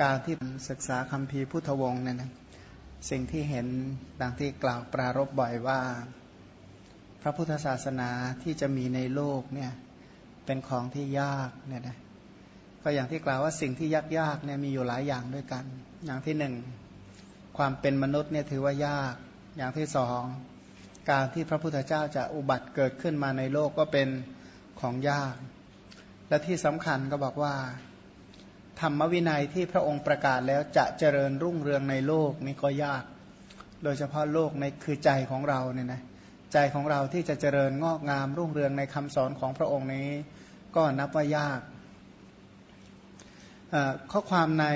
การที่ศึกษาคำพีพุทธวงศ์เนี่ยนะสิ่งที่เห็นดังที่กล่าวปรารบบ่อยว่า พระพุทธศาสนาที่จะมีในโลกเนี่ยเป็นของที่ยากเนี่ยนะก็อย่างที่กล่าวว่าสิ่งที่ยากยากเนี่ยมีอยู่หลายอย่างด้วยกัน อย่างที่หนึ่งความเป็นมนุษย์เนี่ยถือว่ายาก อย่างที่สองการที่พระพุทธเจ้าจะอุบัติเกิดขึ้นมาในโลกก็เป็นของยาก และที่สำคัญก็บอกว่า ธรรมวินัยที่พระองค์ประกาศแล้วจะเจริญรุ่งเรืองในโลกนี่ก็ยาก โดยเฉพาะโลกในคือใจของเราเนี่ยนะใจของเราที่จะเจริญงอกงามรุ่งเรืองในคำสอนของพระองค์นี้ ก็นับว่ายาก ข้อความใน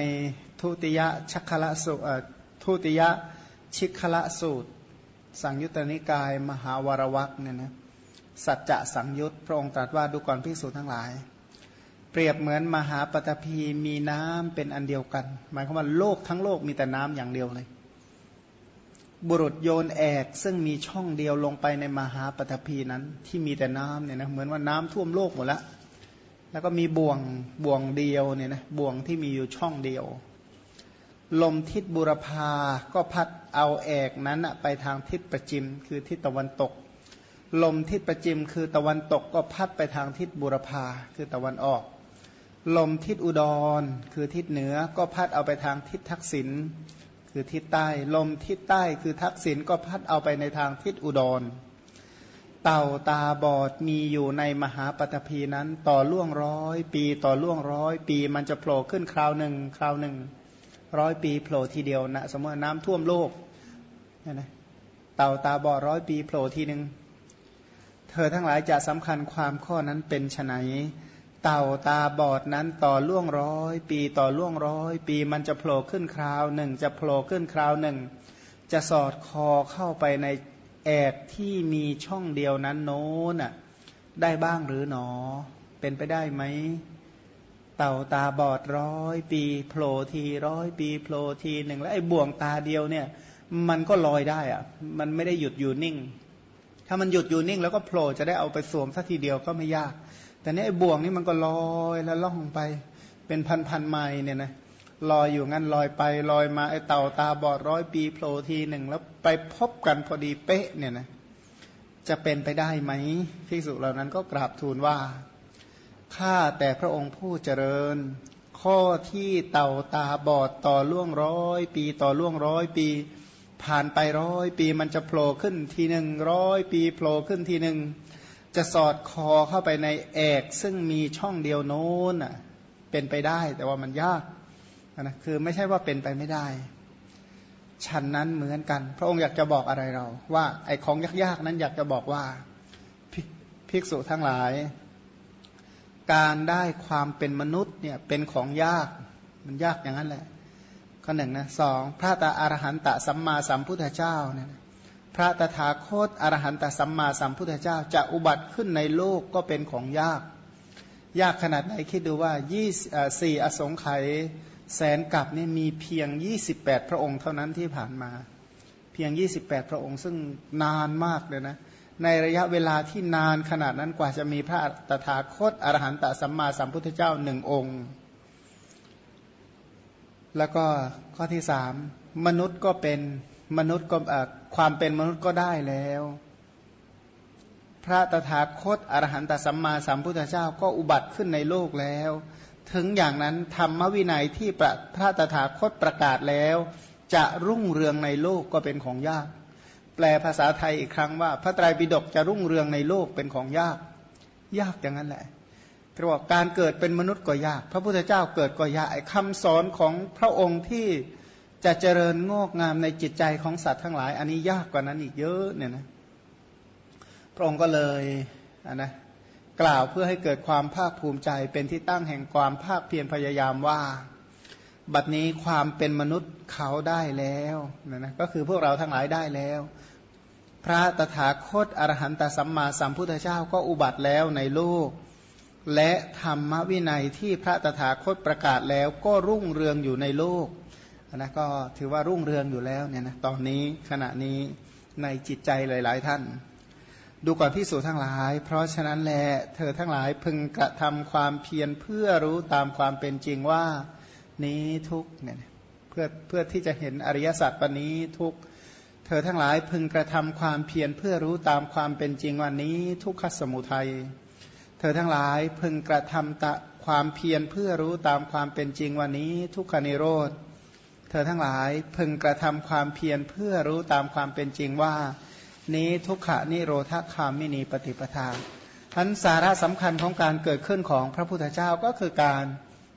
ทุติยชัคละสุทุติยชิคละสูตร สังยุตตนิกาย มหาวรวักเนี่ยนะสัจจะสังยุตพระองค์ตรัสว่าดูก่อนภิกษุทั้งหลาย เปรียบเหมือนมหาปฐพีมีน้ำเป็นอันเดียวกัน หมายความว่าโลกทั้งโลกมีแต่น้ำอย่างเดียวเลย บุรุษโยนแอกซึ่งมีช่องเดียวลงไปในมหาปฐพีนั้นที่มีแต่น้ำเนี่ยนะเหมือนว่าน้ำท่วมโลกหมดแล้วแล้วก็มีบ่วงบ่วงเดียวเนี่ยนะบ่วงที่มีอยู่ช่องเดียว ลมทิศบุรพาก็พัดเอาแอกนั้นไปทางทิศประจิมคือทิศตะวันตก ลมทิศประจิมคือตะวันตกก็พัดไปทางทิศบุรพาคือตะวันออก ลมทิศอุดร คือทิศเหนือก็พัดเอาไปทางทิศทักษิณคือทิศใต้ ลมทิศใต้คือทักษิณก็พัดเอาไปในทางทิศอุดร เต่าตาบอดมีอยู่ในมหาปฐพีนั้นต่อล่วงร้อยปีต่อล่วงร้อยปีมันจะโผล่ขึ้นคราวหนึ่งคราวหนึ่งร้อยปีโผล่ทีเดียวนะสมมติน้ำท่วมโลกนะเต่าตาบอดร้อยปีโผล่ทีหนึ่งเธอทั้งหลายจะสำคัญความข้อนั้นเป็นไน เต่าตาบอดนั้นต่อล่วงร้อย ปีต่อล่วงร้อย ปีมันจะโผล่ขึ้นคราวหนึ่ง จะโผล่ขึ้นคราวหนึ่ง จะสอดคอเข้าไปในแอกที่มีช่องเดียวนั้นโน้นอะได้บ้างหรือหนอ เป็นไปได้ไหมเต่าตาบอดร้อยปีโผล่ทีร้อยปีโผล่ทีหนึ่งแล้วไอ้บ่วงตาเดียวเนี่ย มันก็ลอยได้อะมันไม่ได้หยุดอยู่นิ่ง ถ้ามันหยุดอยู่นิ่ง แล้วก็โผล่จะได้เอาไปสวมสักทีเดียวก็ไม่ยาก แต่นี้ไอ้บ่วงนี่มันก็ลอยแล้วล่องไป เป็นพันพันไมล์เนี่ยนะลอยอยู่งั้นลอยไปลอยมาไอ้เต่าตาบอดร้อยปีโผล่ทีหนึ่งแล้วไปพบกันพอดีเป๊ะเนี่ยนะจะเป็นไปได้ไหมภิกษุเหล่านั้นก็กราบทูลว่าข้าแต่พระองค์ผู้เจริญ ข้อที่เต่าตาบอดต่อล่วงร้อยปีต่อล่วงร้อยปี ผ่านไปร้อยปีมันจะโผล่ขึ้นทีหนึ่งร้อยปีโผล่ขึ้นทีหนึ่ง จะสอดคอเข้าไปในแอกซึ่งมีช่องเดียวโน้นอะเป็นไปได้แต่ว่ามันยากนะคือไม่ใช่ว่าเป็นไปไม่ได้ฉันนั้นเหมือนกัน พระองค์อยากจะบอกอะไรเรา ว่าไอ้ของยากๆนั้นอยากจะบอกว่าภิกษุทั้งหลาย การได้ความเป็นมนุษย์เนี่ยเป็นของยากมันยากอย่างนั้นแหละข้อหนึ่งนะสองพระตาอรหันตสัมมาสัมพุทธเจ้าเนี่ย พระตถาคตอรหันตสัมมาสัมพุทธเจ้าจะอุบัติขึ้นในโลกก็เป็นของยาก ยากขนาดไหนคิดดูว่ายี่สี่อสงไขยแสนกับนี่มีเพียง 28 พระองค์เท่านั้นที่ผ่านมา เพียง 28 พระองค์ซึ่งนานมากเลยนะในระยะเวลาที่นานขนาดนั้นกว่าจะมีพระตถาคตอรหันตสัมมาสัมพุทธเจ้าหนึ่งองค์ แล้วก็ข้อที่สามมนุษย์ก็เป็น มนุษย์ก็ความเป็นมนุษย์ก็ได้แล้ว พระตถาคตอรหันตสัมมาสัมพุทธเจ้าก็อุบัติขึ้นในโลกแล้ว ถึงอย่างนั้นธรรมวินัยที่พระตถาคตประกาศแล้ว จะรุ่งเรืองในโลกก็เป็นของยาก แปลภาษาไทยอีกครั้งว่า พระไตรปิฎกจะรุ่งเรืองในโลกเป็นของยาก ยากอย่างนั้นแหละเพราะว่าการเกิดเป็นมนุษย์ก็ยาก พระพุทธเจ้าเกิดก็ยากคำสอนของพระองค์ที่ จะเจริญงอกงามในจิตใจของสัตว์ทั้งหลาย อันนี้ยากกว่านั้นอีกเยอะเนี่ยนะพระองค์ก็เลยนะกล่าวเพื่อให้เกิดความภาคภูมิใจเป็นที่ตั้งแห่งความภาคเพียรพยายามว่า บัดนี้ความเป็นมนุษย์เขาได้แล้วนะนะก็คือพวกเราทั้งหลายได้แล้ว พระตถาคตอรหันตสัมมาสัมพุทธเจ้าก็อุบัติแล้วในโลก และธรรมวินัยที่พระตถาคตประกาศแล้วก็รุ่งเรืองอยู่ในโลก นะก็ถือว่ารุ่งเรืองอยู่แล้วเนี่ยนะตอนนี้ขณะนี้ในจิตใจหลาย ๆ ท่าน ดูก่อนพิสูจทั้งหลาย เพราะฉะนั้นแหละเธอทั้งหลายพึงกระทำความเพียรเพื่อรู้ตามความเป็นจริงว่านี้ทุกเนี่ยเพื่อเพื่อที่จะเห็นอริยสัจวันนี้ทุกเธอทั้งหลายพึงกระทำความเพียรเพื่อรู้ตามความเป็นจริงวันนี้ทุกขสมุทัยเธอทั้งหลายพึงกระทำตะความเพียรเพื่อรู้ตามความเป็นจริงวันนี้ทุกขนิโรธเเธอทั้งหลายพึงกระทำความเพียรเพื่อรู้ตามความเป็นจริงว่า นี้ทุกขะนิโรธคามินีปฏิปทาทันสาระสำคัญของการเกิดขึ้นของพระพุทธเจ้าก็คือการ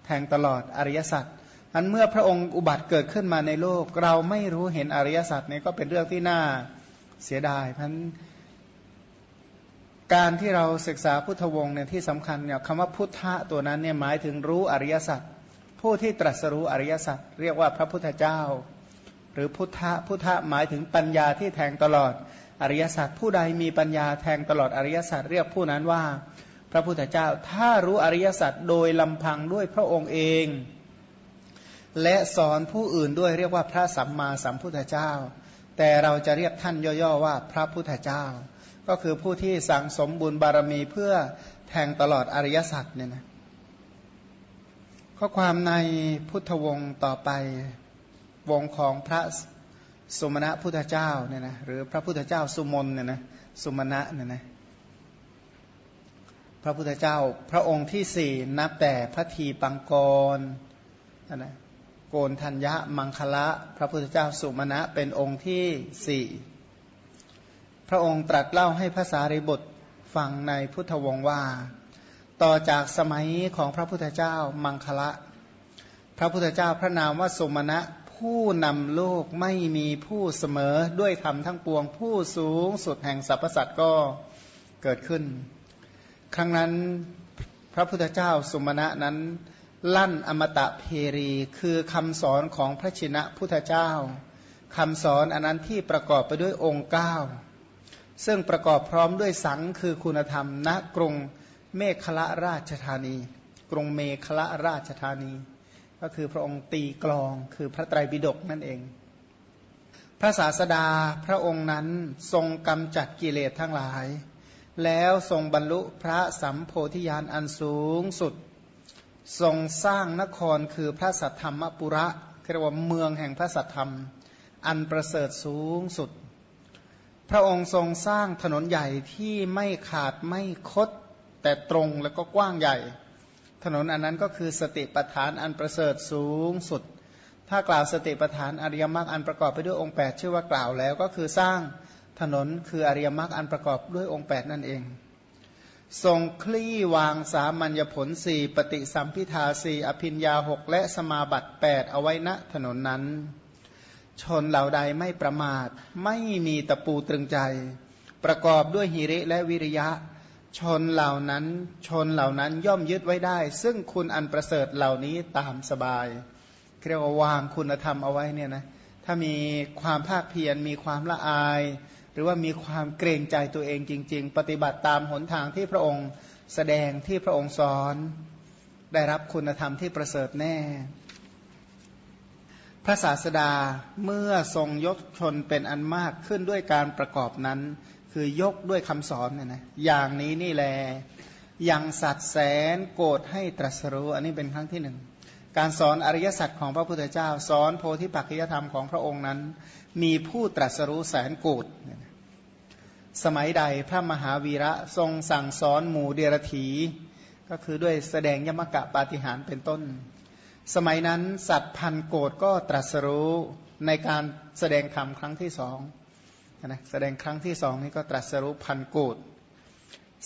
แทงตลอดอริยสัจอันเมื่อพระองค์อุบัติเกิดขึ้นมาในโลก เราไม่รู้เห็นอริยสัจนี้ก็เป็นเรื่องที่น่าเสียดายพันการที่เราศึกษาพุทธวงศ์เนี่ยที่สำคัญเนี่ยคำว่าพุทธะตัวนั้นเนี่ยหมายถึงรู้อริยสัจ ผู้ที่ตรัสรู้อริยสัจเรียกว่าพระพุทธเจ้า หรือพุทธะพุทธะหมายถึงปัญญาที่แทงตลอดอริยสัจผู้ใดมีปัญญาแทงตลอดอริยสัจเรียกผู้นั้นว่า พระพุทธเจ้าถ้ารู้อริยสัจโดยลำพังด้วยพระองค์เอง และสอนผู้อื่นด้วยเรียกว่าพระสัมมาสัมพุทธเจ้า แต่เราจะเรียกท่านย่อๆว่าพระพุทธเจ้า ก็คือผู้ที่สั่งสมบุญบารมีเพื่อแทงตลอดอริยสัจเนี่ยนะ ข้อความในพุทธวงศ์ต่อไปวงของพระสุมาณะพุทธเจ้าเนี่ยนะหรือพระพุทธเจ้าสุมนเนี่ยนะสุมาณะเนี่ยนะพระพุทธเจ้าพระองค์ที่สี่นับแต่พระทีปังกรนะโกนทัญญะมังคละ พระพุทธเจ้าสุมาณะเป็นองค์ที่สี่พระองค์ตรัสเล่าให้ภาษาริบุตรฟังในพุทธวงศ์ว่า ต่อจากสมัยของพระพุทธเจ้ามังคละ พระพุทธเจ้าพระนามว่าสมณะผู้นำโลกไม่มีผู้เสมอด้วยธรรมทั้งปวงผู้สูงสุดแห่งสรรพสัตว์ก็เกิดขึ้น ครั้งนั้นพระพุทธเจ้าสมณะนั้น ลั่นอมตะเพรีคือคำสอนของพระชินะพุทธเจ้าคำสอนอันนั้นที่ประกอบไปด้วยองค์เก้าซึ่งประกอบพร้อมด้วยสังคือคุณธรรมณกรุง เมฆละราชธานี กรุงเมฆละราชธานี ก็คือพระองค์ตีกลองคือพระไตรปิฎกนั่นเอง พระศาสดาพระองค์นั้นทรงกำจัดกิเลสทั้งหลาย แล้วทรงบรรลุพระสัมโพธิญาณอันสูงสุด ทรงสร้างนครคือพระสัทธรรมปุระเรียกว่าเมืองแห่งพระสัทธรรม อันประเสริฐสูงสุด พระองค์ทรงสร้างถนนใหญ่ที่ไม่ขาดไม่คด แต่ตรงแล้วก็กว้างใหญ่ ถนนอันนั้นก็คือสติปัฏฐานอันประเสริฐสูงสุด ถ้ากล่าวสติปัฏฐานอริยมรรคอันประกอบไปด้วยองค์ 8 ชื่อว่ากล่าวแล้วก็คือสร้างถนนคืออริยมรรคอันประกอบด้วยองค์ 8 นั่นเอง ทรงคลี่วางสามัญญผลสี่ปฏิสัมพิทาสี่อภินยาหกและสมาบัติแปดเอาไว้ณถนนนั้น ชนเหล่าใดไม่ประมาท ไม่มีตะปูตรึงใจ ประกอบด้วยหิริและวิริยะ ชนเหล่านั้นชนเหล่านั้นย่อมยึดไว้ได้ ซึ่งคุณอันประเสริฐเหล่านี้ตามสบายเรียกว่าวางคุณธรรมเอาไว้เนี่ยนะถ้ามีความภาคเพียรมีความละอาย หรือว่ามีความเกรงใจตัวเองจริง ๆ ปฏิบัติตามหนทางที่พระองค์แสดงที่พระองค์สอน ได้รับคุณธรรมที่ประเสริฐแน่ พระศาสดาเมื่อทรงยกชนเป็นอันมากขึ้นด้วยการประกอบนั้น คือยกด้วยคำสอนเนี่ยนะอย่างนี้นี่แหลยังสัตว์แสนโกรธให้ตรัสรู้อันนี้เป็นครั้งที่หนึ่งการสอนอริยสัจของพระพุทธเจ้า สอนโพธิปัจจยธรรมของพระองค์นั้น มีผู้ตรัสรู้แสนโกรธสมัยใดพระมหาวีระทรงสั่งสอนหมู่เดรถี ก็คือด้วยแสดงยมกะปาฏิหารเป็นต้น สมัยนั้นสัตว์พันโกรธก็ตรัสรู้ในการแสดงธรรมครั้งที่สอง นะแสดงครั้งที่สองนี้ก็ตรัสรู้พันโกรธ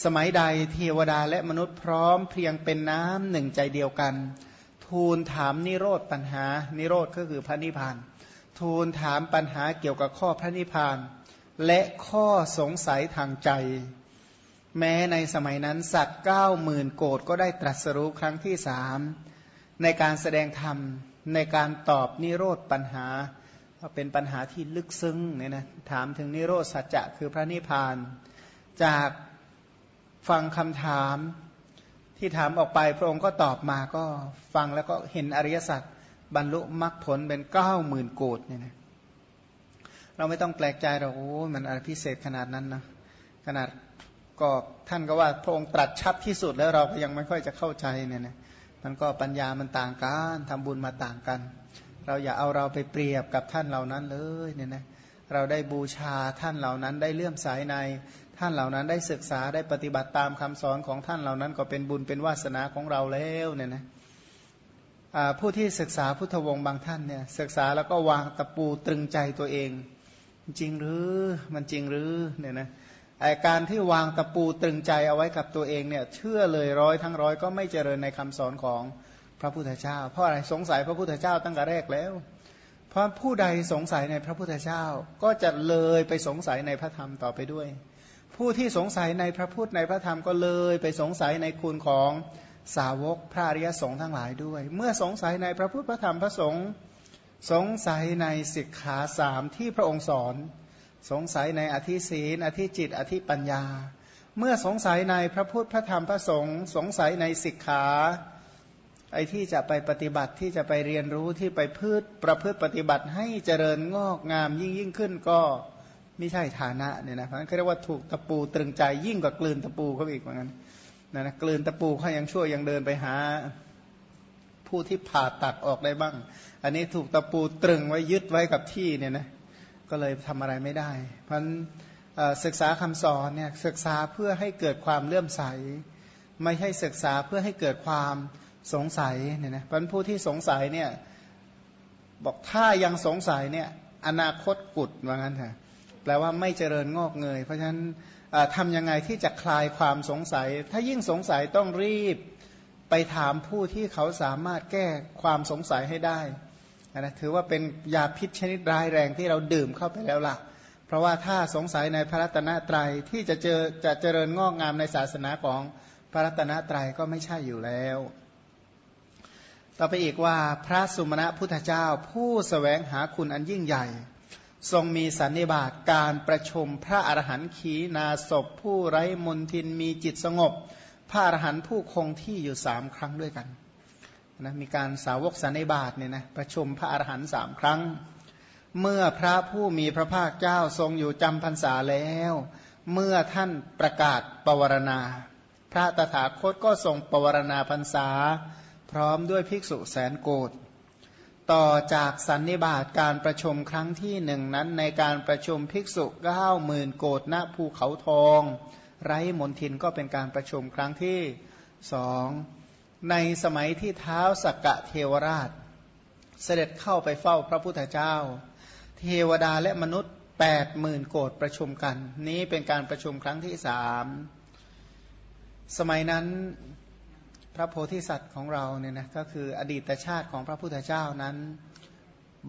สมัยใดเทวดาและมนุษย์พร้อมเพียงเป็นน้ำหนึ่งใจเดียวกัน ทูลถามนิโรธปัญหา นิโรธก็คือพระนิพพาน ทูลถามปัญหาเกี่ยวกับข้อพระนิพพาน และข้อสงสัยทางใจ แม้ในสมัยนั้นสัตว์เก้าหมื่นโกดก็ได้ตรัสรู้ครั้งที่สามในการแสดงธรรมในการตอบนิโรธปัญหา เป็นปัญหาที่ลึกซึ้งเนี่ยนะถามถึงนิโรธสัจจะคือพระนิพพาน จากฟังคำถามที่ถามออกไปพระองค์ก็ตอบมาก็ฟังแล้วก็เห็นอริยสัจบรรลุมรรคผลเป็นเก้าหมื่นโกดเนี่ยนะเราไม่ต้องแปลกใจหรอกโอ้มันอะไรพิเศษขนาดนั้นนะขนาดก็ท่านก็ว่าพระองค์ตรัสชัดที่สุดแล้วเราก็ยังไม่ค่อยจะเข้าใจเนี่ยนะมันก็ปัญญามันต่างกันทำบุญมาต่างกัน เราอย่าเอาเราไปเปรียบกับท่านเหล่านั้นเลยเนี่ยนะเราได้บูชาท่านเหล่านั้นได้เลื่อมสายในท่านเหล่านั้นได้ศึกษาได้ปฏิบัติตามคำสอนของท่านเหล่านั้นก็เป็นบุญเป็นวาสนาของเราแล้วเนี่ยนะผู้ที่ศึกษาพุทธวงศ์บางท่านเนี่ยศึกษาแล้วก็วางตะปูตรึงใจตัวเอง จริงหรือมันจริงหรือเนี่ยนะไอการที่วางตะปูตรึงใจเอาไว้กับตัวเองเนี่ยเชื่อเลยร้อยทั้งร้อยก็ไม่เจริญในคำสอนของ พระพุทธเจ้า เพราะอะไรสงสัยพระพุทธเจ้าตั้งแต่แรกแล้ว เพราะผู้ใดสงสัยในพระพุทธเจ้าก็จะเลยไปสงสัยในพระธรรมต่อไปด้วย ผู้ที่สงสัยในพระพุทธในพระธรรมก็เลยไปสงสัยในคุณของสาวกพระอริยสงฆ์ทั้งหลายด้วย เมื่อสงสัยในพระพุทธพระธรรมพระสงฆ์สงสัยในสิกขาสามที่พระองค์สอน สงสัยในอธิศีนอธิจิต อธิปัญญา เมื่อสงสัยในพระพุทธพระธรรมพระสงฆ์สงสัยในสิกขา ไอ้ที่จะไปปฏิบัติที่จะไปเรียนรู้ที่ไปพืชประพฤติปฏิบัติให้เจริญงอกงามยิ่งยิ่งขึ้นก็ไม่ใช่ฐานะเนี่ยนะเพราะนั้นเขาเรียกว่าถูกตะปูตรึงใจยิ่งกว่ากลืนตะปูเขาอีกเหมือนกันนะนะกลืนตะปูเขายังชั่วยังเดินไปหา ผู้ที่ผ่าตัดออกได้บ้าง อันนี้ถูกตะปูตรึงไว้ยึดไว้กับที่เนี่ยนะก็เลยทำอะไรไม่ได้ เพราะศึกษาคำสอนเนี่ยศึกษาเพื่อให้เกิดความเลื่อมใส ไม่ใช่ศึกษาเพื่อให้เกิดความ สงสัยเนี่ยนะพราะผู้ที่สงสัยเนี่ยบอกถ้ายังสงสัยเนี่ยอนาคตกุดว่างั้นเถอะแปลว่าไม่เจริญงอกเงย เพราะฉะนั้นทำยังไงที่จะคลายความสงสัย ถ้ายิ่งสงสัยต้องรีบไปถามผู้ที่เขาสามารถแก้ความสงสัยให้ได้นะถือว่าเป็นยาพิษชนิดร้ายแรงที่เราดื่มเข้าไปแล้วล่ะ เพราะว่าถ้าสงสัยในพระรัตนตรัยที่จะเจอจะเจริญงอกงามในศาสนาของพระรัตนตรัยก็ไม่ใช่อยู่แล้ว ต่อไปอีกว่าพระสุมาณพุทธเจ้าผู้สแสวงหาคุณอันยิ่งใหญ่ ทรงมีสันนิบาตการประชุมพระอรหันต์ขีนาศพผู้ไร้มนทินมีจิตสงบ พระอรหันต์ผู้คงที่อยู่สามครั้งด้วยกันนะมีการสาวกสันนิบาตเนี่ยนะประชุมพระอรหันต์สามครั้ง เมื่อพระผู้มีพระภาคเจ้าทรงอยู่จำพรรษาแล้ว เมื่อท่านประกาศปวารณา พระตถาคตก็ทรงปวารณาพรรษา พร้อมด้วยภิกษุแสนโกดต่อจากสันนิบาตการประชุมครั้งที่หนึ่งนั้นในการประชุมภิกษุเก้าหมื่นโกดณภูเขาทอง ไร้มนทินก็เป็นการประชุมครั้งที่สองในสมัยที่เท้าสักกะเทวราช เสด็จเข้าไปเฝ้าพระพุทธเจ้า เทวดาและมนุษย์แปดหมื่นโกดประชุมกัน นี้เป็นการประชุมครั้งที่สามสมัยนั้น พระโพธิสัตว์ของเราเนี่ยนะก็คืออดีตชาติของพระพุทธเจ้านั้น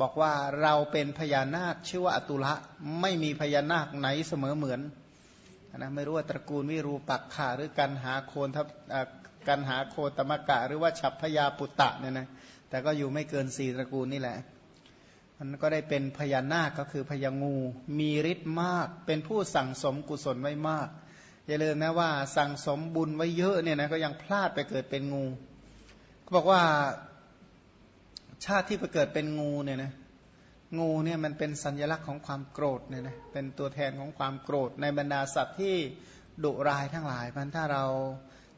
บอกว่าเราเป็นพญานาคชื่อว่าอตุละไม่มีพญานาคไหนเสมอเหมือนนะไม่รู้ว่าตระกูลวิรูปักขาหรือกันหาโคนทับกันหาโคตมกะ หรือว่าฉับพยาปุตตะเนี่ยนะแต่ก็อยู่ไม่เกินสี่ตระกูลนี่แหละมันก็ได้เป็นพญานาคก็คือพญางู มีฤทธิ์มาก เป็นผู้สั่งสมกุศลไว้มาก อย่าลืมนะว่าสั่งสมบุญไว้เยอะเนี่ยนะก็ยังพลาดไปเกิดเป็นงูเขาบอกว่าชาติที่ไปเกิดเป็นงูเนี่ยนะงูเนี่ยมันเป็นสัญลักษณ์ของความโกรธเนี่ยนะเป็นตัวแทนของความโกรธในบรรดาสัตว์ที่ดุร้ายทั้งหลายมันถ้าเรา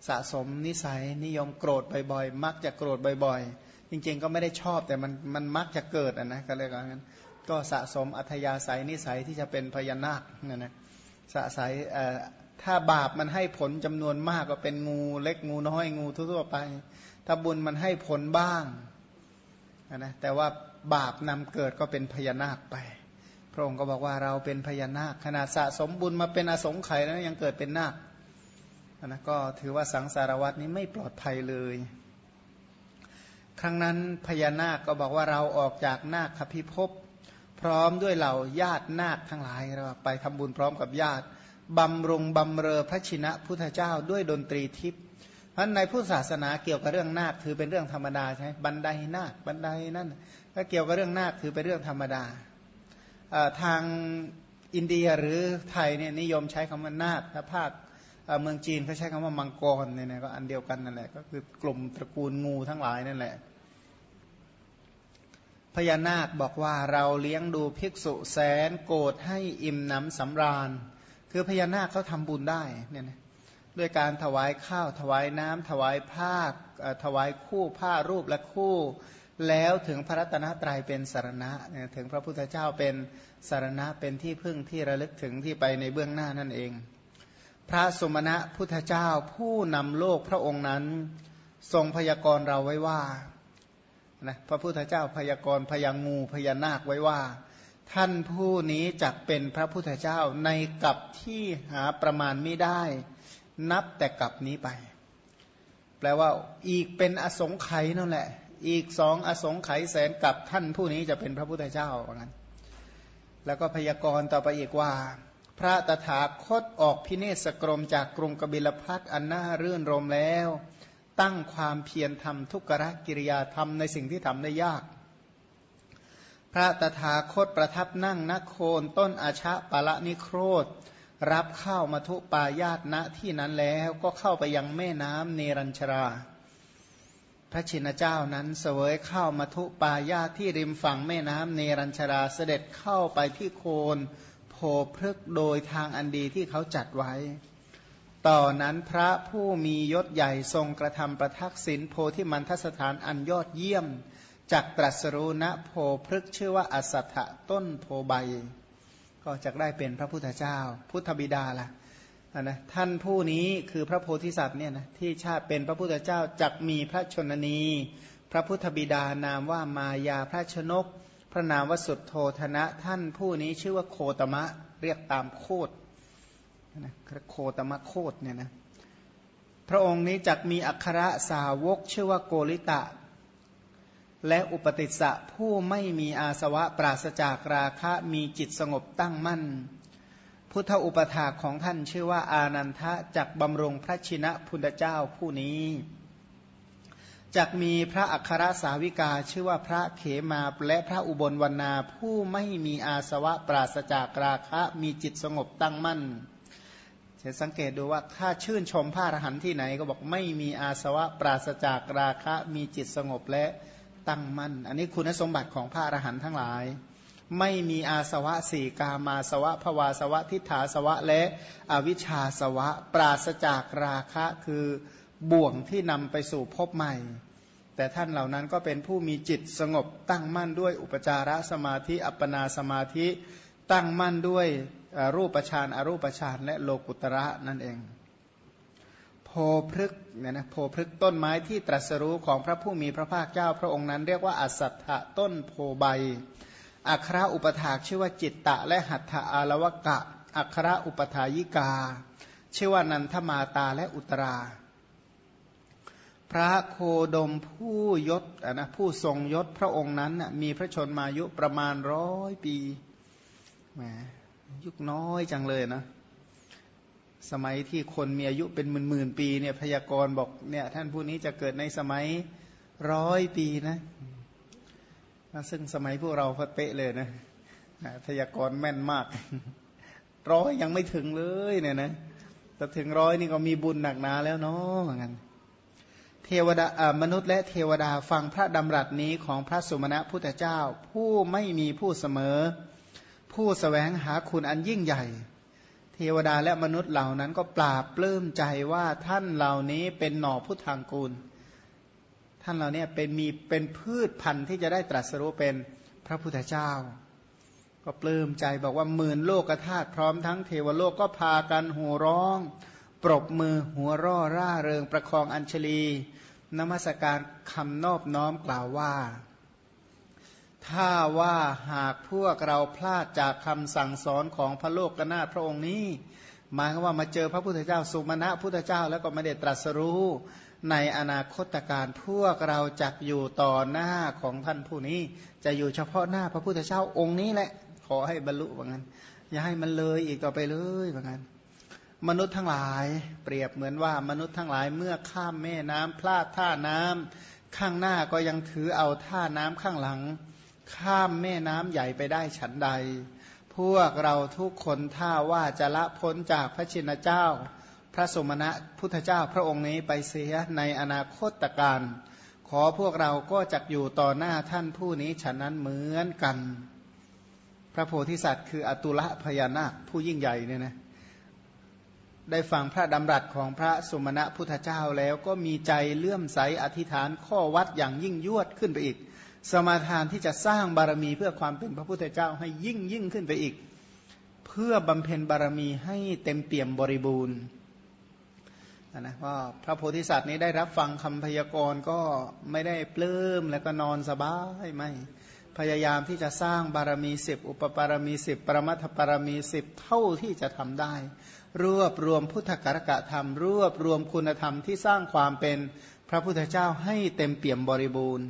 สะสมนิสัยนิยมโกรธบ่อยๆ มักจะโกรธบ่อยๆ จริงๆ ก็ไม่ได้ชอบแต่มันมันมักจะเกิดอะนะก็เลยกันก็สะสมอัธยาศัยนิสัยที่จะเป็นพญานาคเนี่ยนะสะสาย ถ้าบาปมันให้ผลจำนวนมากก็เป็นงูเล็กงูน้อยงูทั่วๆไป ถ้าบุญมันให้ผลบ้างนะแต่ว่าบาปนำเกิดก็เป็นพญานาคไป พระองค์ก็บอกว่าเราเป็นพญานาคขนาดสะสมบุญมาเป็นอสงไขยแล้วยังเกิดเป็นนาคนะก็ถือว่าสังสารวัตนี้ไม่ปลอดภัยเลย ครั้งนั้นพญานาคก็บอกว่าเราออกจากนาคพิภพพร้อมด้วยเหล่าญาตินาคทั้งหลายเราไปทำบุญพร้อมกับญาติ บำรุงบำเรอพระชินะพุทธเจ้าด้วยดนตรีทิพย์เพราะในพุทธศาสนาเกี่ยวกับเรื่องนาคถือเป็นเรื่องธรรมดาใช่ไหมบันไดนาคบันไดนั่นถ้าเกี่ยวกับเรื่องนาคถือเป็นเรื่องธรรมดาทางอินเดียหรือไทยเนี่ยนิยมใช้คำว่านาคถ้าภาคเมืองจีนเขาใช้คำว่ามังกรเนี่ยนะก็อันเดียวกันนั่นแหละก็คือกลุ่มตระกูลงูทั้งหลายนั่นแหละพญานาคบอกว่าเราเลี้ยงดูภิกษุแสนโกรธให้อิ่มหนำสำราญ คือพญานาคเขาทำบุญได้เนี่ยนะด้วยการถวายข้าวถวายน้ำถวายผ้าถวายคู่ผ้ารูปและคู่ แล้วถึงพระรัตนตรัยเป็นสารณะถึงพระพุทธเจ้าเป็นสารณะเป็นที่พึ่งที่ระลึกถึงที่ไปในเบื้องหน้านั่นเอง พระสมณะพุทธเจ้าผู้นำโลกพระองค์นั้น ทรงพยากรณ์เราไว้ว่านะพระพุทธเจ้าพยากรณ์พยางูพญานาคไว้ว่า ท่านผู้นี้จักเป็นพระพุทธเจ้าในกับที่หาประมาณไม่ได้ นับแต่กับนี้ไป แปลว่าอีกเป็นอสงไขยนั่นแหละ อีกสองอสงไขยแสนกับท่านผู้นี้จะเป็นพระพุทธเจ้าว่างั้น แล้วก็พยากรณ์ต่อไปอีกว่า พระตถาคตออกพิเนศกรมจากกรุงกบิลพัทอันน่ารื่นรมแล้ว ตั้งความเพียรทำทุกรกิริยาทำในสิ่งที่ทำได้ยาก พระตถาคตประทับนั่งนโคนต้นอาชะปะละนิโครธ รับข้าวมาทุปายาตณที่นั้นแล้วก็เข้าไปยังแม่น้ำเนรัญชรา พระชินเจ้านั้นเสวยข้าวมาทุปายาตที่ริมฝั่งแม่น้ำเนรัญชราเสด็จเข้าไปที่โคนโพพฤกโดยทางอันดีที่เขาจัดไว้ ต่อนนั้นพระผู้มียศใหญ่ทรงกระทำประทักษิณโพธิมันทสถานอันยอดเยี่ยม จากตรัสรู้ณโพพฤกชื่อว่าอสัตถะต้นโพใบ ก็จะได้เป็นพระพุทธเจ้า พุทธบิดาล่ะนะท่านผู้นี้คือพระโพธิสัตว์เนี่ยนะที่ชาติเป็นพระพุทธเจ้าจักมีพระชนนี พระพุทธบิดานามว่ามายาพระชนก พระนามวสุดโทธนะ ท่านผู้นี้ชื่อว่าโคตมะเรียกตามโคดนะโคตมะโคดเนี่ยนะพระองค์นี้จักมีอัครสาวกชื่อว่าโกริตะ และอุปติสสะผู้ไม่มีอาสวะปราศจากราคะมีจิตสงบตั้งมั่น พุทธอุปถาของท่านชื่อว่าอานันทะจักบำรงพระชินะพุทธเจ้าผู้นี้จักมีพระอัครสาวิกาชื่อว่าพระเขมาและพระอุบลวรรณาผู้ไม่มีอาสวะปราศจากราคะมีจิตสงบตั้งมั่นจะสังเกตดูว่าถ้าชื่นชมพระอรหันต์ที่ไหนก็บอกไม่มีอาสวะปราศจากราคะมีจิตสงบและ ตั้งมั่น อันนี้คุณสมบัติของพระอรหันต์ทั้งหลาย ไม่มีอาสวะสี่กามาสวะภวาสวะ ทิฏฐาสวะ และอวิชชาสวะ ปราศจากราคะคือบ่วงที่นำไปสู่พบใหม่ แต่ท่านเหล่านั้นก็เป็นผู้มีจิตสงบตั้งมั่นด้วยอุปจารสมาธิ อัปปนาสมาธิตั้งมั่นด้วยรูปฌานอรูปฌานและโลกุตระนั่นเอง พพฤกเนี่ยนะโพพฤกต้นไม้ที่ตรัสรู้ของพระผู้มีพระภาคเจ้า พระองค์นั้นเรียกว่าอัสัทธะต้นโพใบ อัคราอุปถากชื่อว่าจิตตะ และหัตถอารวกะ อัคราอุปถายิกา ชื่อว่านันทมาตาและอุตรา พระโคดมผู้ยศนะผู้ทรงยศพระองค์นั้นมีพระชนมายุประมาณร้อยปีแหมยุคน้อยจังเลยนะ สมัยที่คนมีอายุเป็นหมื่นๆปีเนี่ยพยากรณ์บอกเนี่ยท่านผู้นี้จะเกิดในสมัยร้อยปีนะซึ่งสมัยพวกเราเป๊ะเลยนะพยากรณ์แม่นมาก ร้อยยังไม่ถึงเลยเนี่ยนะแต่ถึงร้อยนี่ก็มีบุญหนักหนาแล้วเนาะเหมือนกันเทวดามนุษย์และเทวดาฟังพระดำรัสนี้ของพระสุมาณะพุทธเจ้า ผู้ไม่มีผู้เสมอ ผู้สแสวงหาคุณอันยิ่งใหญ่ เทวดาและมนุษย์เหล่านั้นก็ปราบปลื้มใจว่าท่านเหล่านี้เป็นหน่อพุทธังกูล ท่านเหล่านี้เป็นมีเป็นพืชพันธุ์ที่จะได้ตรัสรู้เป็นพระพุทธเจ้า ก็ปลื้มใจบอกว่าหมื่นโลกธาตุพร้อมทั้งเทวโลกก็พากันหัวร้อง ปรบมือหัวร่อร่าเริงประคองอัญชลีนมัสการคำนอบน้อมกล่าวว่า ถ้าว่าหากพวกเราพลาดจากคำสั่งสอนของพระโลกกนาพระองค์นี้หมายว่ามาเจอพระพุทธเจ้าสุมาณะพุทธเจ้าแล้วก็ไม่ได้ตรัสรู้ในอนาคตการพวกเราจักอยู่ต่อหน้าของท่านผู้นี้ จะอยู่เฉพาะหน้าพระพุทธเจ้าองค์นี้แหละ ขอให้บรรลุว่างั้น อย่าให้มันเลยอีกต่อไปเลยว่างั้น มนุษย์ทั้งหลายเปรียบเหมือนว่ามนุษย์ทั้งหลายเมื่อข้ามแม่น้ำพลาดท่าน้ำข้างหน้าก็ยังถือเอาท่าน้ำข้างหลัง ข้ามแม่น้ำใหญ่ไปได้ฉันใด พวกเราทุกคนถ้าว่าจะละพ้นจากพระชินเจ้า พระสมณะพุทธเจ้าพระองค์นี้ไปเสียในอนาคตการ ขอพวกเราก็จะอยู่ต่อหน้าท่านผู้นี้ฉะนั้นเหมือนกัน พระโพธิสัตว์คืออตุละพญานาคผู้ยิ่งใหญ่เนี่ยนะได้ฟังพระดำรัสของพระสมณะพุทธเจ้าแล้วก็มีใจเลื่อมใสอธิษฐานข้อวัดอย่างยิ่งยวดขึ้นไปอีก สมาทานที่จะสร้างบารมีเพื่อความเป็นพระพุทธเจ้าให้ยิ่งยิ่งขึ้นไปอีก เพื่อบำเพ็ญบารมีให้เต็มเปี่ยมบริบูรณ์นะก็พระโพธิสัตว์นี้ได้รับฟังคำพยากรณ์ก็ไม่ได้ปลื้มแล้วก็นอนสบายไม่ พยายามที่จะสร้างบารมีสิบอุปปารมีสิบปรมัตถปารมีสิบเท่าที่จะทำได้ รวบรวมพุทธกัรกะธรรม รวบรวมคุณธรรมที่สร้างความเป็นพระพุทธเจ้าให้เต็มเปี่ยมบริบูรณ์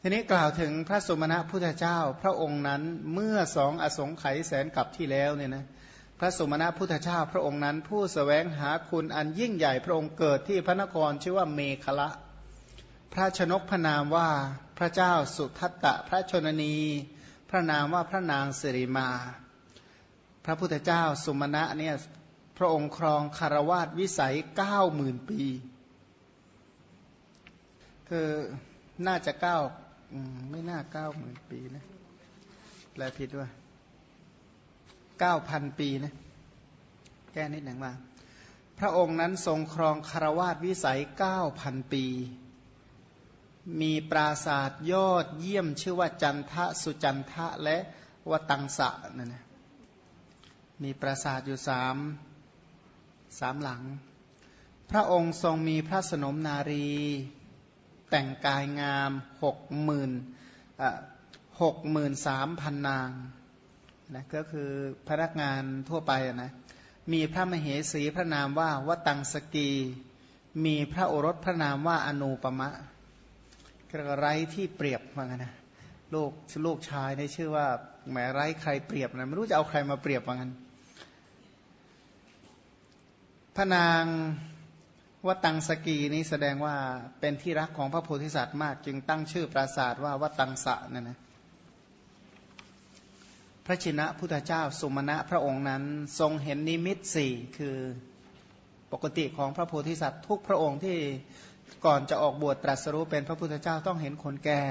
ทีนี้กล่าวถึงพระสมณะพุทธเจ้า พระองค์นั้นเมื่อสองอสงไขยแสนกับที่แล้วเนี่ยนะพระสมณะพุทธเจ้าพระองค์นั้น ผู้สแสวงหาคุณอันยิ่งใหญ่พระองค์เกิดที่พระนครชื่อว่าเมขละ พระชนกพระนามว่าพระเจ้าสุทัตตะพระชนนี พระนามว่าพระนางสิริมา พระพุทธเจ้าสุมาณะเนี่ยพระองค์ครองคารวาสวิสัยเก้าหมื่นปี คือน่าจะเก้า ไม่น่าเก้าหมื่นปีนะ แปลผิดว่าเก้าพันปีนะ แก้นิดหนึ่งว่า พระองค์นั้นทรงครองคารวาสวิสัยเก้าพันปี มีปราศาสตร์ยอดเยี่ยมชื่อว่าจันทะสุจันทะและวตังสะนั่นนะมีปราศาสตร์อยู่สามสามหลัง พระองค์ทรงมีพระสนมนารี แต่งกายงามหกหมื่นหกหมื่นสามพันนางนะก็คือพนักงานทั่วไปนะมีพระมเหสีพระนามว่าวตังสกี มีพระโอรสพระนามว่าอนูปมะกระไรที่เปรียบว่างั้นนะลูกลูกชายในชื่อว่าแหมไร้ใครเปรียบนะไม่รู้จะเอาใครมาเปรียบว่างั้นพระนาง วัตังสกีนี้แสดงว่าเป็นที่รักของพระโพธิสัตว์มาก จึงตั้งชื่อปราสาทว่าวัตังสะนั่นนะพระชินะพุทธเจ้าสุมาณะพระองค์นั้นทรงเห็นนิมิตสี่คือปกติของพระโพธิสัตว์ ทุกพระองค์ที่ก่อนจะออกบวชตรัสรู้เป็นพระพุทธเจ้าต้องเห็นคนแก่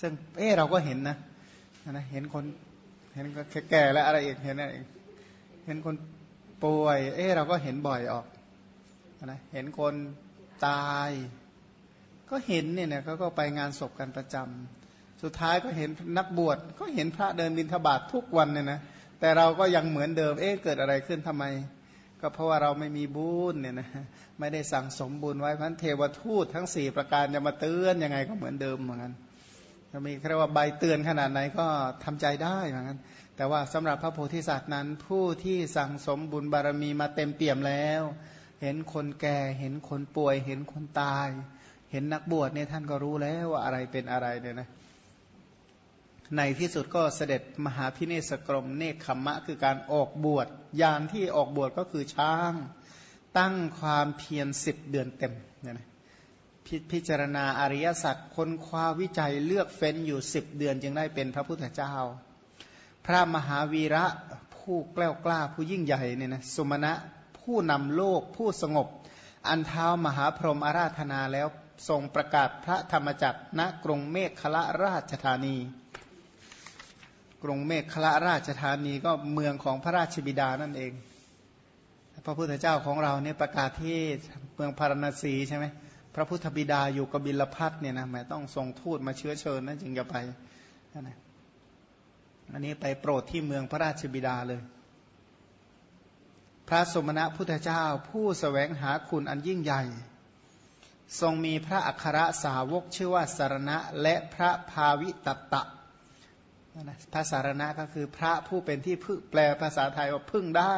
ซึ่งเออเราก็เห็นนะนะเห็นคนเห็นแก่แล้วอะไรอีกเห็นอะไรอีกเห็นคนป่วย เออเราก็เห็นบ่อยออก นะเห็นคนตาย ก็เห็นเนี่ยเขาก็ไปงานศพกันประจำสุดท้ายก็เห็นนักบวชก็เห็นพระเดินบิณฑบาตททุกวันเนี่ยนะแต่เราก็ยังเหมือนเดิมเอ๊ะเกิดอะไรขึ้นทำไม ก็เพราะว่าเราไม่มีบุญเนี่ยนะไม่ได้สั่งสมบุญไว้พันเทวทูตทั้งสี่ประการจะมาเตือนยังไงก็เหมือนเดิมเหมือนกันจะมีเรียกว่าใบเตือนขนาดไหนก็ทำใจได้เหมือนกันแต่ว่าสำหรับพระโพธิสัตว์นั้นผู้ที่สั่งสมบุญบารมีมาเต็มเปี่ยมแล้ว เห็นคนแก่ เห็นคนป่วย เห็นคนตาย เห็นนักบวชเนี่ยท่านก็รู้แล้วว่าอะไรเป็นอะไรเนี่ยนะในที่สุดก็เสด็จมหาพิเนศกรมเนคขมมะคือการออกบวชยานที่ออกบวชก็คือช้าง ตั้งความเพียรสิบเดือนเต็มเนี่ยนะพพิจารณาอริยสัจค้นคว้าวิจัยเลือกเฟ้นอยู่สิบเดือนจึงได้เป็นพระพุทธเจ้า พระมหาวีระผู้กล้ากล้าผู้ยิ่งใหญ่เนี่ยนะสุมาณะ ผู้นำโลกผู้สงบ อันเท้ามหาพรหมอาราธนาแล้วทรงประกาศพระธรรมจักรณกรุงเมฆคละราชธานี กรุงเมฆคละราชธานีก็เมืองของพระราชบิดานั่นเอง พระพุทธเจ้าของเราเนี่ยประกาศที่เมืองพาราณสีใช่ไหมพระพุทธบิดาอยู่กบิลพัทเนี่ยนะหมายต้องส่งทูตมาเชื้อเชิญนะจึงจะไปนะอันนี้ไปโปรดที่เมืองพระราชบิดาเลย พระสมณะพุทธเจ้าผู้สแสวงหาคุณอันยิ่งใหญ่ ทรงมีพระอัครสาวกชื่อว่าสารณะและพระภาวิตตะพระสารณะก็คือพระผู้เป็นที่พึ่งแปลภาษาไทยว่าพึ่งได้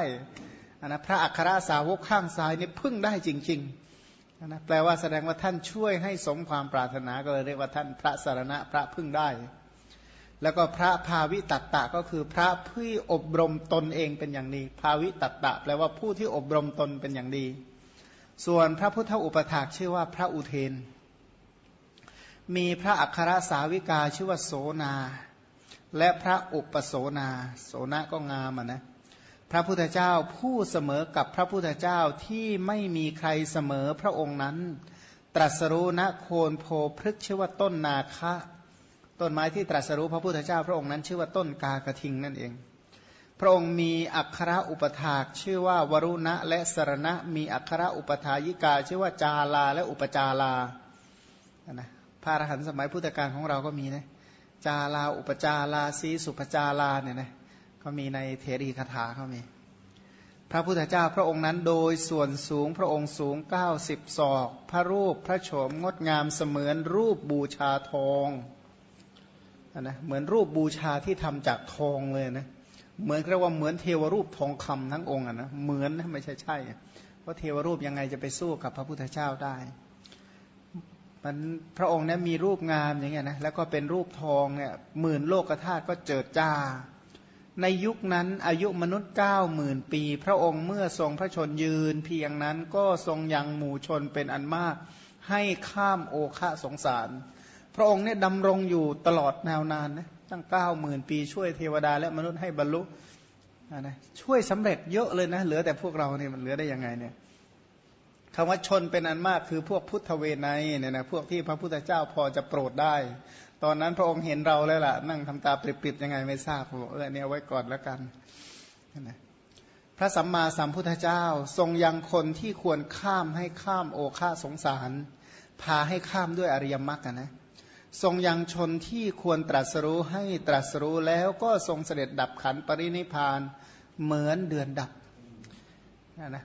นะพระอัครสาวกข้างซ้ายนี่พึ่งได้จริงๆนะแปลว่าแสดงว่าท่านช่วยให้สมความปรารถนาก็เลยเรียกว่าท่านพระสารณะพระพึ่งได้ แล้วก็พระภาวิตัตตะก็คือพระผู้อบรมตนเองเป็นอย่างดีภาวิตัตตะแปลว่าผู้ที่อบรมตนเป็นอย่างดี ส่วนพระพุทธอุปถากชื่อว่าพระอุเทน มีพระอัครสาวิกาชื่อว่าโสนา และพระอุปโสนาโสนะก็งามอะนะพระพุทธเจ้าผู้เสมอกับพระพุทธเจ้าที่ไม่มีใครเสมอพระองค์นั้น ตรัสรู้ณโคนโพพฤกชื่อว่าต้นนาคะ ต้นไม้ที่ตรัสรู้พระพุทธเจ้าพระองค์นั้นชื่อว่าต้นกากระทิงนั่นเอง พระองค์มีอักขระอุปถากชื่อว่าวรุณะและสรณะ มีอักขระอุปถายิกา ชื่อว่าจาลาและอุปจาลานะพระอรหันต์สมัยพุทธกาลของเราก็มีนะจาลาอุปจาลาสีสุปจาลาเนี่ยนะก็มีในเทรีคาถาเขามี พระพุทธเจ้าพระองค์นั้นโดยส่วนสูงพระองค์สูง 90 ศอก พระรูปพระโฉมงดงามเสมือนรูปบูชาทอง นะเหมือนรูปบูชาที่ทำจากทองเลยนะเหมือนเรียกว่าเหมือนเทวรูปทองคำทั้งองค์นะเหมือนนะไม่ใช่ใช่เพราะเทวรูปยังไงจะไปสู้กับพระพุทธเจ้าได้มันพระองค์นี้มีรูปงามอย่างเงี้ยนะแล้วก็เป็นรูปทองเนี่ยหมื่นโลกธาตุก็เจิดจ้า ในยุคนั้นอายุมนุษย์เก้าหมื่นปี พระองค์เมื่อทรงพระชนยืน เพียงนั้นก็ทรงยังหมู่ชนเป็นอันมาก ให้ข้ามโอคะสงสาร พระองค์เนี่ยดำรงอยู่ตลอดแนวนานนะตั้งเก้าหมื่นปีช่วยเทวดาและมนุษย์ให้บรรลุนะช่วยสำเร็จเยอะเลยนะ เหลือแต่พวกเราเนี่ยมันเหลือได้ยังไงเนี่ยคำว่าชนเป็นอันมากคือพวกพุทธเวไนเนี่ยนะพวกที่พระพุทธเจ้าพอจะโปรดได้ ตอนนั้นพระองค์เห็นเราแล้วล่ะ นั่งทำตาปริบๆยังไงไม่ทราบผมเออเนี่ยไว้ก่อนแล้วกันนะพระสัมมาสัมพุทธเจ้าทรงยังคนที่ควรข้ามให้ข้ามโอฆาสงสาร พาให้ข้ามด้วยอริยมรรคนะ ทรงยังชนที่ควรตรัสรู้ให้ตรัสรู้แล้วก็ทรงเสด็จดับขันปรินิพานเหมือนเดือนดับนะนะ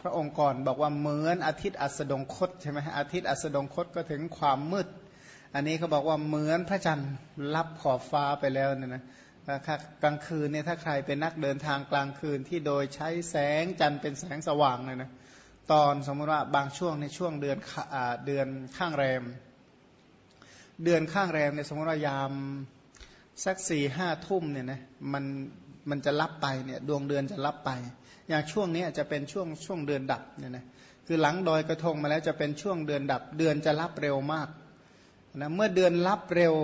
พระองค์ก่อนบอกว่าเหมือนอาทิตย์อัสดงคตใช่ไหมอาทิตย์อัสดงคตก็ถึงความมืด อันนี้เขาบอกว่าเหมือนพระจันทร์รับขอบฟ้าไปแล้วเนี่ยนะกลางคืนเนี่ยถ้าใครเป็นนักเดินทางกลางคืนที่โดยใช้แสงจันทร์เป็นแสงสว่างเลยนะตอนสมมติว่าบางช่วงในช่วงเดือนเดือนข้างแรม เดือนข้างแรมเนี่ยสมมติว่ายามสักสี่ห้าทุ่มเนี่ยนะมันมันจะรับไปเนี่ยดวงเดือนจะรับไป อย่างช่วงนี้จะเป็นช่วงช่วงเดือนดับเนี่ยนะคือหลังดอยกระทงมาแล้วจะเป็นช่วงเดือนดับ เดือนจะรับเร็วมากนะเมื่อเดือนรับเร็ว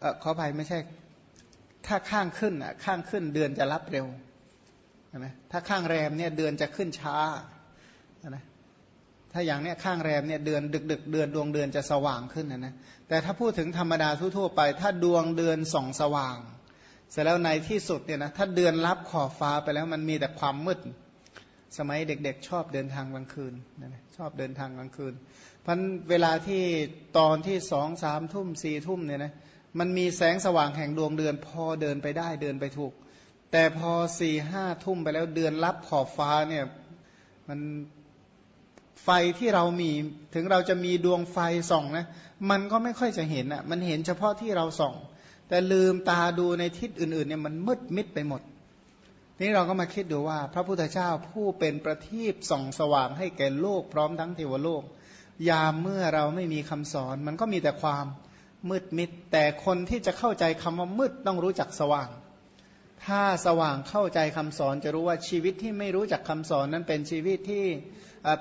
เออขออภัยไม่ใช่ ถ้าข้างขึ้นอะข้างขึ้นเดือนจะรับเร็วนะถ้าข้างแรมเนี่ยเดือนจะขึ้นช้านะ ถ้าอย่างเนี้ยข้างแรมเนี่ยเดือนดึกดึกเดือนดวงเดือนจะสว่างขึ้นนะนะแต่ถ้าพูดถึงธรรมดาทั่วๆไป ถ้าดวงเดือนส่องสว่าง เสร็จแล้วในที่สุดเนี่ยนะถ้าเดือนรับขอบฟ้าไปแล้วมันมีแต่ความมืดสมัยเด็กๆ ชอบเดินทางกลางคืนนะชอบเดินทางกลางคืนพันเวลาที่ตอนที่สองสามทุ่มสี่ทุ่มเนี่ยนะมันมีแสงสว่างแห่งดวงเดือน พอเดินไปได้เดินไปถูก แต่พอสี่ห้าทุ่มไปแล้วเดือนรับขอบฟ้าเนี่ยมัน ไฟที่เรามีถึงเราจะมีดวงไฟส่องนะมันก็ไม่ค่อยจะเห็นอะมันเห็นเฉพาะที่เราส่อง แต่ลืมตาดูในทิศอื่นๆเนี่ยมันมืดมิดไปหมด นี่เราก็มาคิดดูว่า พระพุทธเจ้าผู้เป็นประทีปส่องสว่างให้แก่โลกพร้อมทั้งเทวโลก ยามเมื่อเราไม่มีคำสอน มันก็มีแต่ความมืดมิด แต่คนที่จะเข้าใจคำว่ามืดต้องรู้จักสว่าง ถ้าสว่างเข้าใจคำสอนจะรู้ว่าชีวิตที่ไม่รู้จักคำสอนนั้นเป็นชีวิตที่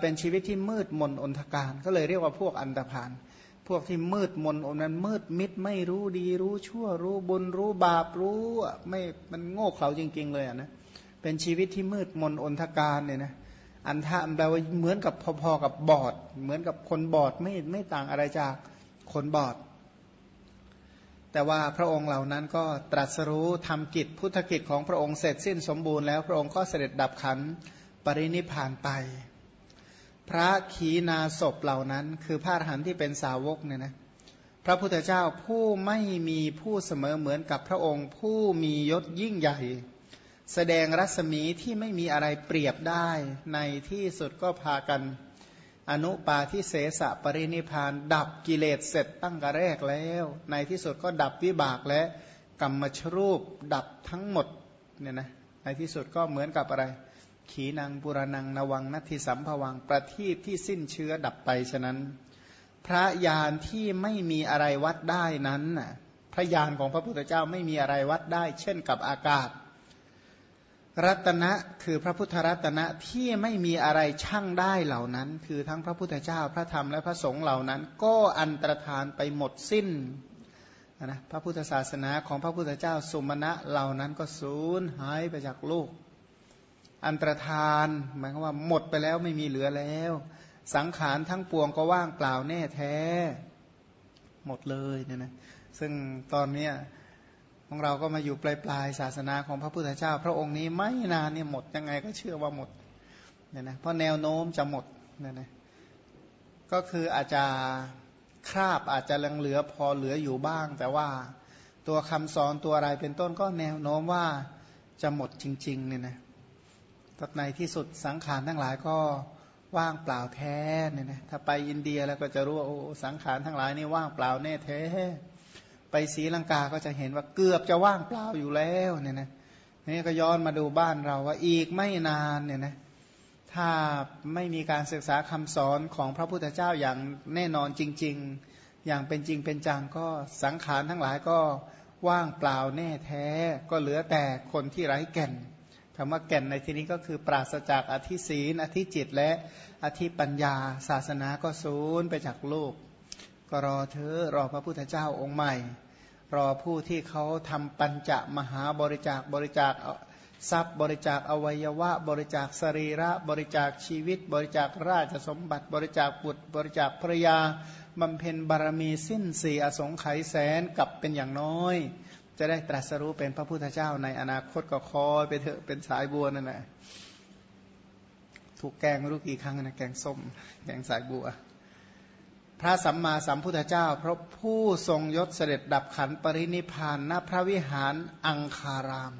เป็นชีวิตที่มืดมนอนทการ ก็เลยเรียกว่าพวกอันตรพานพวกที่มืดมนอนั้นมืดมิดไม่รู้ดีรู้ชั่ว รู้บุญรู้บาปรู้ไม่มันโง่เขลาจริง ๆ เลยอะนะเป็นชีวิตที่มืดมนอนทการเนี่ยนะอันทะแปลว่าเหมือนกับพอๆกับบอด เหมือนกับคนบอดไม่ไม่ต่างอะไรจากคนบอด แต่ว่าพระองค์เหล่านั้นก็ตรัสรู้ทำกิจพุทธกิจของพระองค์เสร็จสิ้นสมบูรณ์แล้วพระองค์ก็เสด็จดับขันปรินิพานไป พระขีณาศพเหล่านั้น คือพระอรหันต์ที่เป็นสาวกเนี่ยนะพระพุทธเจ้าผู้ไม่มีผู้เสมอเหมือนกับพระองค์ ผู้มียศยิ่งใหญ่ แสดงรัศมีที่ไม่มีอะไรเปรียบได้ในที่สุดก็พากัน อนุปาทิเสสะปรินิพาน ดับกิเลสเสร็จตั้งแต่แรกแล้ว ในที่สุดก็ดับวิบากและกรรมชรูปดับทั้งหมดเนี่ยนะในที่สุดก็เหมือนกับอะไร ขีนางปุรนังนวังนัตถิสัมภวังประทีปที่สิ้นเชื้อดับไปฉะนั้น พระยานที่ไม่มีอะไรวัดได้นั้นพระยานของพระพุทธเจ้าไม่มีอะไรวัดได้ เช่นกับอากาศ รัตนะคือพระพุทธรัตนะที่ไม่มีอะไรช่างได้เหล่านั้น คือทั้งพระพุทธเจ้าพระธรรมและพระสงฆ์เหล่านั้น ก็อันตรธานไปหมดสิ้นนะพระพุทธศาสนาของพระพุทธเจ้าสุมาณะเหล่านั้นก็สูญหายไปจากโลก อันตรธานหมายความว่าหมดไปแล้วไม่มีเหลือแล้ว สังขารทั้งปวงก็ว่างเปล่าแน่แท้ หมดเลยเนี่ยนะซึ่งตอนเนี้ย ของเราก็มาอยู่ปลายปลายศาสนาของพระพุทธเจ้า พระองค์นี้ไม่นานเนี่ยหมดยังไงก็เชื่อว่าหมดเนี่ยนะเพราะแนวโน้มจะหมดเนี่ยนะก็คืออาจจะคราบอาจจะลังเหลือพอเหลืออยู่บ้าง แต่ว่าตัวคำสอนตัวอะไรเป็นต้นก็แนวโน้มว่าจะหมดจริงๆเนี่ยนะในที่สุดสังขารทั้งหลายก็ว่างเปล่าแท้เนี่ยนะถ้าไปอินเดียแล้วก็จะรู้ว่าโอ้สังขารทั้งหลายนี่ว่างเปล่าแน่แท้ ไปศรีลังกาก็จะเห็นว่าเกือบจะว่างเปล่าอยู่แล้วเนี่ยนะนี่ก็ย้อนมาดูบ้านเราว่าอีกไม่นานเนี่ยนะถ้าไม่มีการศึกษาคำสอนของพระพุทธเจ้าอย่างแน่นอนจริง ๆ อย่างเป็นจริงเป็นจังก็สังขารทั้งหลายก็ว่างเปล่าแน่แท้ ก็เหลือแต่คนที่ไร้แก่นคำว่าแก่นในที่นี้ก็คือปราศจากอธิศีนอธิจิตและอธิปัญญา ศาสนาก็สูญไปจากโลก ก็รอเธอรอพระพุทธเจ้าองค์ใหม่ รอผู้ที่เขาทำปัญจมหาบริจาคบริจาคทรัพย์บริจาคอวัยวะ บริจาคสรีระ บริจาคชีวิต บริจาคราชสมบัติ บริจาคบุตร บริจาคภรยาบำเพ็ญบารมีสิ้นสี่อสงไขยแสนกับเป็นอย่างน้อย จะได้ตรัสรู้เป็นพระพุทธเจ้าในอนาคตก็คอยไปเถอะเป็นสายบัวนั่นแหละถูกแกงไม่รู้กี่ครั้งนะแกงส้ม แกงสายบัว พระสัมมาสัมพุทธเจ้า พระผู้ทรงยศเสด็จดับขันปรินิพานณพระวิหารอังคาราม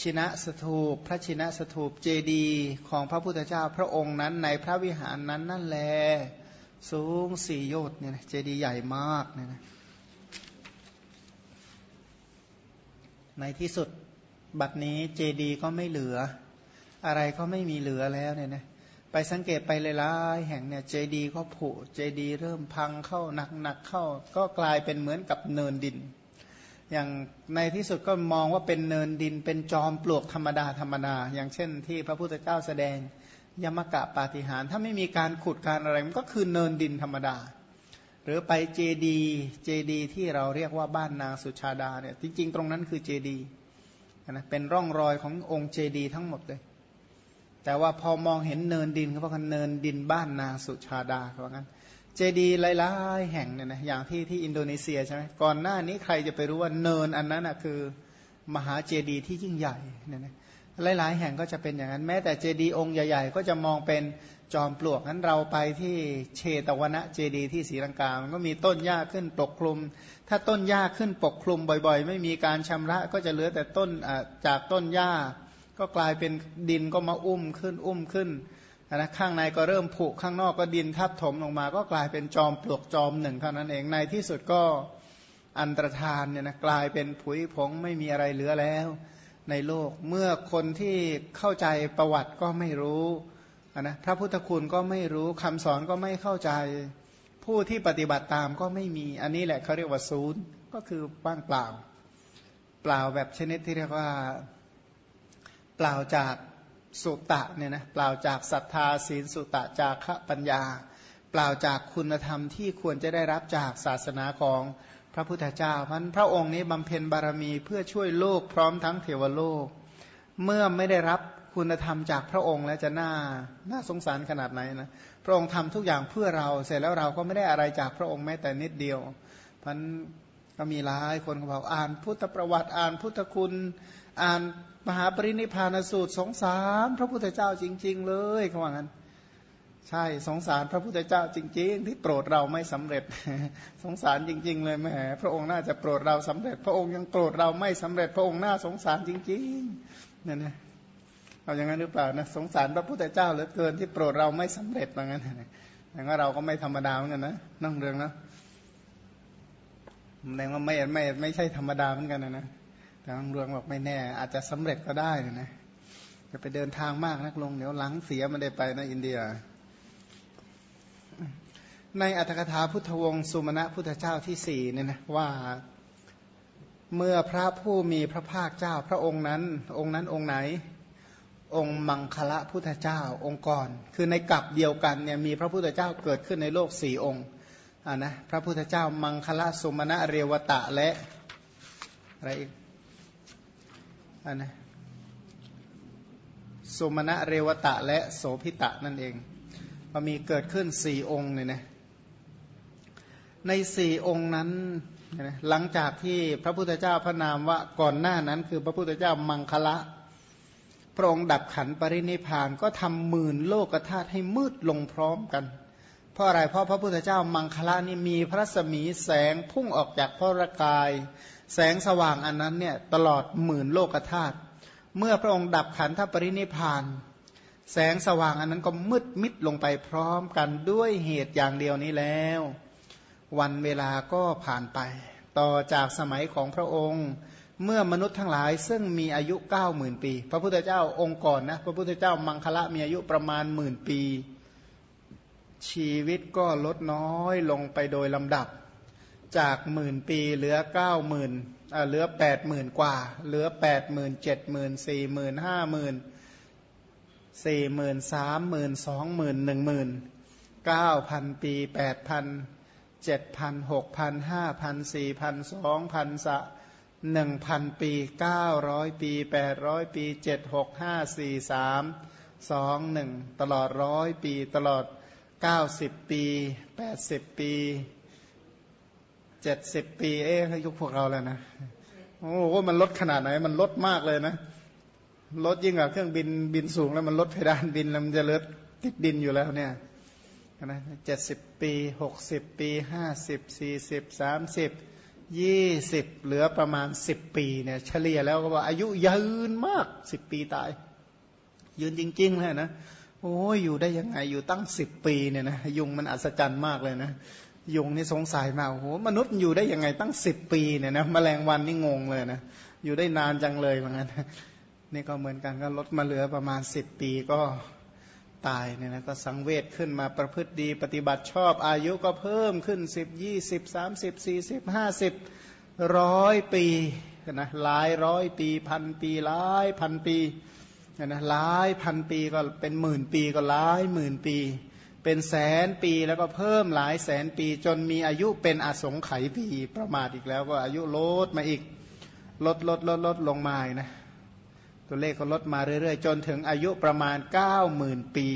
ชินะสถูป พระชินะสถูปเจดีของพระพุทธเจ้าพระองค์นั้นในพระวิหารนั้นนั่นแล สูงสี่โยชน์เนี่ยนะเจดีใหญ่มากเนี่ยนะในที่สุดบัดนี้เจดีก็ไม่เหลือ อะไรก็ไม่มีเหลือแล้วเนี่ยนะ ไปสังเกตไปหลายๆแห่งเนี่ยเจดีก็ผุเจดีเริ่มพังเข้าหนักๆเข้า ก็กลายเป็นเหมือนกับเนินดิน อย่างในที่สุดก็มองว่าเป็นเนินดิน เป็นจอมปลวกธรรมดาธรรมดา อย่างเช่นที่พระพุทธเจ้าแสดงยมกปาฏิหาริย์ถ้าไม่มีการขุดการอะไรมันก็คือเนินดินธรรมดา หรือไปเจดีย์เจดีย์ที่เราเรียกว่าบ้านนางสุชาดาเนี่ยจริงๆ ตรงนั้นคือเจดีย์นะเป็นร่องรอยขององค์เจดีย์ทั้งหมดเลย แต่ว่าพอมองเห็นเนินดินเขาบอกกันเนินดินบ้านนางสุชาดาเขาบอกกันเจดีย์หลายๆแห่งเนี่ยนะอย่างที่ที่อินโดนีเซียใช่ไหมก่อนหน้านี้ใครจะไปรู้ว่าเนินอันนั้นนะคือมหาเจดีย์ที่ยิ่งใหญ่เนี่ยนะหลายๆ แห่งก็จะเป็นอย่างนั้นแม้แต่เจดีองค์ใหญ่ ๆ ก็จะมองเป็นจอมปลวกนั้นเราไปที่เชตวนะเจดีที่ศรีลังกา มันก็มีต้นหญ้าขึ้นปกคลุม ถ้าต้นหญ้าขึ้นปกคลุมบ่อย ๆ ไม่มีการชำระก็จะเหลือแต่ต้นจากต้นหญ้า ก็กลายเป็นดินก็มาอุ้มขึ้นอุ้มขึ้นนะข้างในก็เริ่มผุข้างนอกก็ดินทับถมลงมา ก็กลายเป็นจอมปลวกจอมหนึ่งเท่านั้นเองในที่สุดก็อันตรธานเนี่ยนะกลายเป็นผุยผงไม่มีอะไรเหลือแล้ว ในโลกเมื่อคนที่เข้าใจประวัติก็ไม่รู้นะพระพุทธคุณก็ไม่รู้คำสอนก็ไม่เข้าใจ ผู้ที่ปฏิบัติตามก็ไม่มีอันนี้แหละเขาเรียกว่าศูนย์ก็คือว่างเปล่า เปล่าแบบชนิดที่เรียกว่า เปล่าจากสุตะเนี่ยนะเปล่าจากศรัทธาศีลสุตะจากขปัญญา เปล่าจากคุณธรรมที่ควรจะได้รับจากศาสนาของพระพุทธเจ้าพันพระองค์นี้บำเพ็ญบารมีเพื่อช่วยโลกพร้อมทั้งเทวโลก เมื่อไม่ได้รับคุณธรรมจากพระองค์แล้วจะน่าน่าสงสารขนาดไหนนะพระองค์ทำทุกอย่างเพื่อเราเสร็จแล้วเราก็ไม่ได้อะไรจากพระองค์แม้แต่นิดเดียวพันก็มีหลายคนเขาบอกอ่านพุทธประวัติอ่านพุทธคุณอ่าน มหาปรินิพานสูตรสงสารพระพุทธเจ้าจริง ๆ เลยเขาว่างั้น ใช่สงสารพระพุทธเจ้าจริง ๆ ที่โปรดเราไม่สำเร็จ สงสารจริง ๆ เลยแหมพระองค์น่าจะโปรดเราสำเร็จ พระองค์ยังโปรดเราไม่สำเร็จ พระองค์น่าสงสารจริงๆนั่นนะเอาอย่างนั้นหรือเปล่านะสงสารพระพุทธเจ้าเหลือเกินที่โปรดเราไม่สำเร็จว่างั้นอย่างว่าเราก็ไม่ธรรมดาเหมือนกันนะนั่งเรืองนะแสดงว่าไม่ไม่ไม่ใช่ธรรมดาเหมือนกันนะนะ แต่หลวงบอกไม่แน่ อาจจะสำเร็จก็ได้นะ จะไปเดินทางมากนักลงเดี๋ยวหลังเสียมันได้ไปนะอินเดีย ในอัตถกถาพุทธวงศ์สุมาณะพุทธเจ้าที่สี่เนี่ยนะว่าเมื่อพระผู้มีพระภาคเจ้าพระองค์นั้น องค์นั้นองค์ไหน องค์มังคละพุทธเจ้าองค์ก่อน คือในกลับเดียวกันเนี่ยมีพระพุทธเจ้าเกิดขึ้นในโลกสี่องค์อ่านะพระพุทธเจ้ามังคละสุมาณะเรวตะและอะไรอีก อันนะสุมาณะเรวตะและโสพิตะนั่นเองก็มีเกิดขึ้นสี่องค์เนี่ยนะในสี่องค์นั้นหลังจากที่พระพุทธเจ้าพระนามว่าก่อนหน้านั้น คือพระพุทธเจ้ามังคละพระองค์ดับขันปรินิพานก็ทำหมื่นโลกธาตุให้มืดลงพร้อมกัน เพราะอะไรเพราะพระพุทธเจ้ามังคละนี่มีพระสมีแสงพุ่งออกจากพระกาย แสงสว่างอันนั้นเนี่ยตลอดหมื่นโลกธาตุเมื่อพระองค์ดับขันธปรินิพาน แสงสว่างอันนั้นก็มืดมิดลงไปพร้อมกันด้วยเหตุอย่างเดียวนี้แล้ว วันเวลาก็ผ่านไป ต่อจากสมัยของพระองค์เมื่อมนุษย์ทั้งหลายซึ่งมีอายุเก้าหมื่นปี พระพุทธเจ้าองค์ก่อนนะพระพุทธเจ้ามังคละมีอายุประมาณหมื่นปี ชีวิตก็ลดน้อยลงไปโดยลำดับ จากหมื่นปีเหลือเก้าหมื่นเหลือแปดหมื่นกว่า เหลือแปดหมื่นเจ็ดหมื่นสี่หมื่นห้าหมื่นสี่หมื่นสามหมื่นสองหมื่นหนึ่งหมื่นเก้าพันปีแปดพันเจ็ดพันหกพันห้าพันสี่พันสองพันสะหนึ่งพันปีเก้าร้อยปีแปดร้อยปีเจ็ดหกห้าสี่สามสองหนึ่งตลอดร้อยปีตลอดเก้าสิบปีแปดสิบปี เจ็ดสิบปี เอ๊ะยุคพวกเราแล้วนะโอ้โหมันลดขนาดไหน มันลดมากเลยนะลดยิ่งกว่าเครื่องบินบินสูงแล้วมันลดเพดานบินแล้วมันจะเลือดติดดินอยู่แล้วเนี่ยนะเจ็ดสิบปีหกสิบปีห้าสิบสี่สิบสามสิบยี่สิบเหลือประมาณสิบปีเนี่ยเฉลี่ยแล้วก็ว่าอายุยืนมากสิบปีตาย ยืนจริงๆเลยนะโอ้ยอยู่ได้ยังไงอยู่ตั้งสิบปีเนี่ยนะยุงมันอัศจรรย์มากเลยนะ ยุงนี่สงสัยมากโอ้โหมนุษย์อยู่ได้ยังไงตั้งสิบปีเนี่ยนะแมลงวันนี่งงเลยนะอยู่ได้นานจังเลยเหมือนกันนี่ก็เหมือนกันก็ลดมาเหลือประมาณสิบปีก็ตายเนี่ยนะก็สังเวชขึ้นมาประพฤติดี ปฏิบัติชอบอายุก็เพิ่มขึ้นสิบยี่สิบสามสิบสี่สิบห้าสิบร้อยปีนะหลายร้อยปีพันปีหลายพันปีนะหลายพันปีก็เป็นหมื่นปีก็หลายหมื่นปี เป็นแสนปีแล้วก็เพิ่มหลายแสนปี จนมีอายุเป็นอสงไขยปีประมาทอีกแล้วก็อายุลดมาอีกลดลดลดลดลงมานะตัวเลขก็ลดมาเรื่อยๆ จนถึงอายุประมาณ 9 0,000 ปี